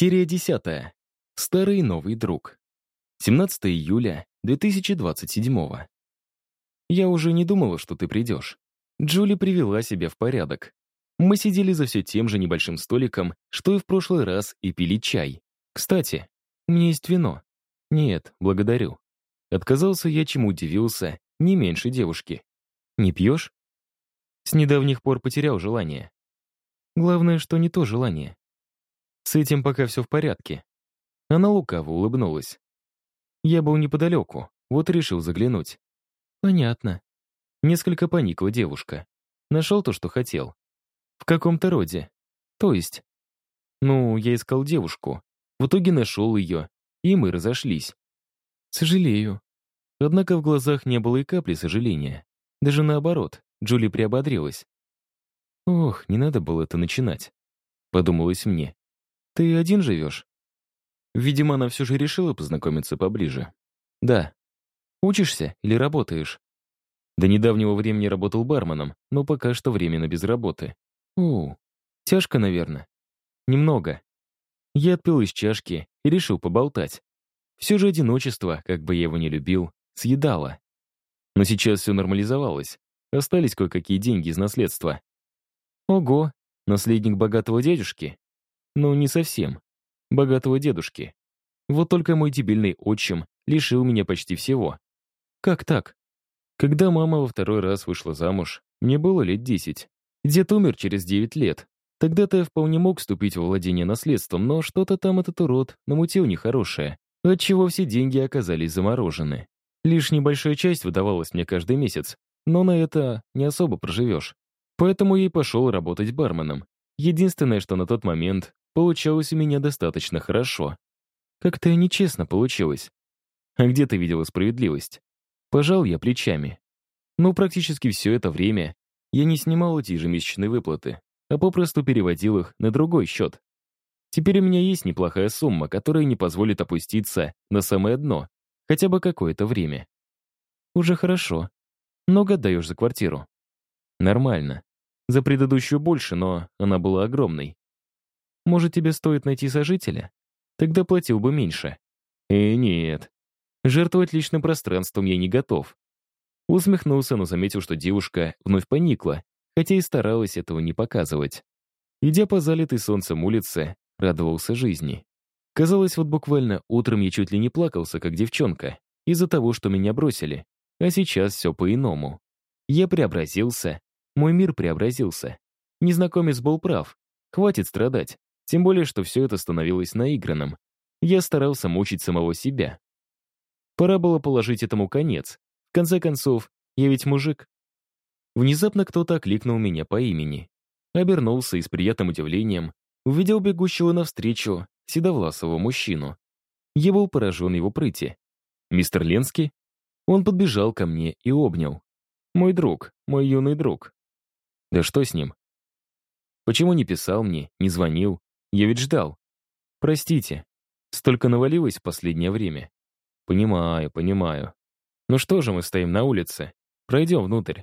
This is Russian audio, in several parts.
Серия 10. Старый новый друг. 17 июля 2027. Я уже не думала, что ты придешь. Джули привела себя в порядок. Мы сидели за все тем же небольшим столиком, что и в прошлый раз, и пили чай. Кстати, у меня есть вино. Нет, благодарю. Отказался я, чему удивился, не меньше девушки. Не пьешь? С недавних пор потерял желание. Главное, что не то желание. С этим пока все в порядке. Она лукаво улыбнулась. Я был неподалеку, вот решил заглянуть. Понятно. Несколько поникла девушка. Нашел то, что хотел. В каком-то роде. То есть. Ну, я искал девушку. В итоге нашел ее, и мы разошлись. Сожалею. Однако в глазах не было и капли сожаления. Даже наоборот, Джули приободрилась. «Ох, не надо было это начинать», — подумалось мне. «Ты один живешь?» Видимо, она все же решила познакомиться поближе. «Да. Учишься или работаешь?» До недавнего времени работал барменом, но пока что временно без работы. «У, тяжко, наверное?» «Немного». Я отпил из чашки и решил поболтать. Все же одиночество, как бы я его ни любил, съедало. Но сейчас все нормализовалось. Остались кое-какие деньги из наследства. Ого, наследник богатого дядюшки? Ну, не совсем. Богатого дедушки. Вот только мой дебильный отчим лишил меня почти всего. Как так? Когда мама во второй раз вышла замуж, мне было лет десять. Дед умер через девять лет. Тогда-то я вполне мог вступить во владение наследством, но что-то там этот урод намутил нехорошее, отчего все деньги оказались заморожены. Лишь небольшая часть выдавалась мне каждый месяц, но на это не особо проживешь. Поэтому я и пошел работать барменом. Единственное, что на тот момент получалось у меня достаточно хорошо. Как-то нечестно получилось. А где ты видела справедливость? Пожал я плечами. Ну, практически все это время я не снимал эти ежемесячные выплаты, а попросту переводил их на другой счет. Теперь у меня есть неплохая сумма, которая не позволит опуститься на самое дно, Хотя бы какое-то время. Уже хорошо. Много отдаешь за квартиру? Нормально. За предыдущую больше, но она была огромной. Может, тебе стоит найти сожителя? Тогда платил бы меньше. Э, нет. Жертвовать личным пространством я не готов. Усмехнулся, но заметил, что девушка вновь поникла, хотя и старалась этого не показывать. Идя по залитой солнцем улице, радовался жизни. Казалось, вот буквально утром я чуть ли не плакался, как девчонка, из-за того, что меня бросили. А сейчас все по-иному. Я преобразился, мой мир преобразился. Незнакомец был прав. Хватит страдать. Тем более, что все это становилось наигранным. Я старался мучить самого себя. Пора было положить этому конец. В конце концов, я ведь мужик. Внезапно кто-то окликнул меня по имени. Обернулся и с приятным удивлением увидел бегущего навстречу седовласого мужчину. Я был поражен его прыти. «Мистер Ленский?» Он подбежал ко мне и обнял. «Мой друг, мой юный друг». «Да что с ним?» «Почему не писал мне, не звонил? Я ведь ждал». «Простите, столько навалилось в последнее время». «Понимаю, понимаю. Ну что же мы стоим на улице? Пройдем внутрь».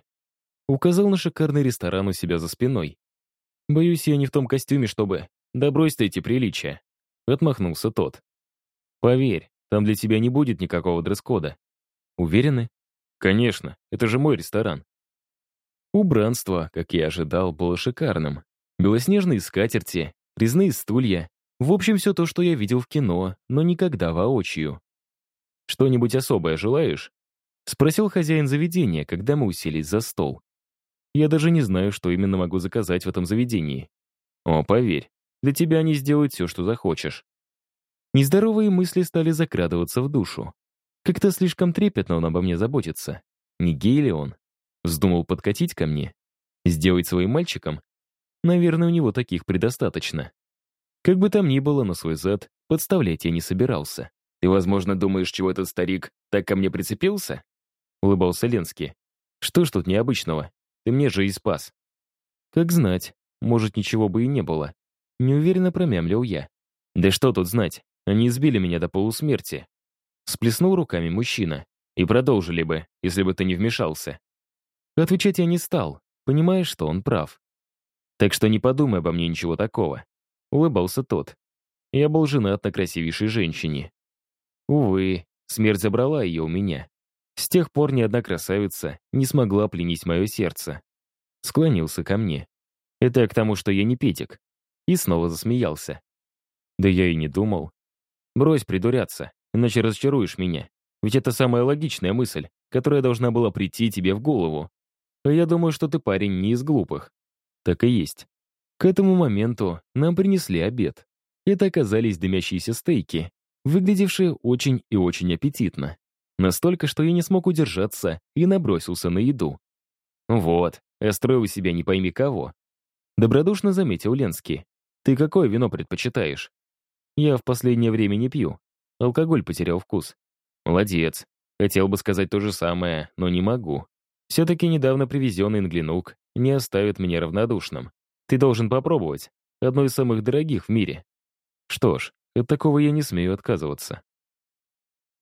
Указал на шикарный ресторан у себя за спиной. «Боюсь, я не в том костюме, чтобы...» «Да брось ты эти приличия. Отмахнулся тот. «Поверь, там для тебя не будет никакого дресс-кода». «Уверены?» «Конечно, это же мой ресторан». Убранство, как я ожидал, было шикарным. Белоснежные скатерти, резные стулья. В общем, все то, что я видел в кино, но никогда воочию. «Что-нибудь особое желаешь?» Спросил хозяин заведения, когда мы уселись за стол. Я даже не знаю, что именно могу заказать в этом заведении. О, поверь, для тебя они сделают все, что захочешь. Нездоровые мысли стали закрадываться в душу. Как-то слишком трепетно он обо мне заботится. Не гей ли он? Вздумал подкатить ко мне? Сделать своим мальчиком? Наверное, у него таких предостаточно. Как бы там ни было, на свой зад подставлять я не собирался. «Ты, возможно, думаешь, чего этот старик так ко мне прицепился?» Улыбался Ленский. «Что ж тут необычного? Ты мне же и спас». «Как знать, может, ничего бы и не было. Неуверенно промямлил я. «Да что тут знать, они избили меня до полусмерти». Сплеснул руками мужчина. И продолжили бы, если бы ты не вмешался. Отвечать я не стал, понимая, что он прав. «Так что не подумай обо мне ничего такого», — улыбался тот. я был женат на красивейшей женщине. Увы, смерть забрала ее у меня. С тех пор ни одна красавица не смогла пленить мое сердце. Склонился ко мне. Это к тому, что я не Петик. И снова засмеялся. Да я и не думал. Брось придуряться, иначе разочаруешь меня. Ведь это самая логичная мысль, которая должна была прийти тебе в голову. А я думаю, что ты парень не из глупых. Так и есть. К этому моменту нам принесли обед. Это оказались дымящиеся стейки, выглядевшие очень и очень аппетитно. Настолько, что я не смог удержаться и набросился на еду. «Вот, я строю у себя не пойми кого». Добродушно заметил Ленский. «Ты какое вино предпочитаешь?» «Я в последнее время не пью. Алкоголь потерял вкус». «Молодец. Хотел бы сказать то же самое, но не могу. Все-таки недавно привезенный инглинук не оставит меня равнодушным. Ты должен попробовать. Одно из самых дорогих в мире. Что ж, от такого я не смею отказываться.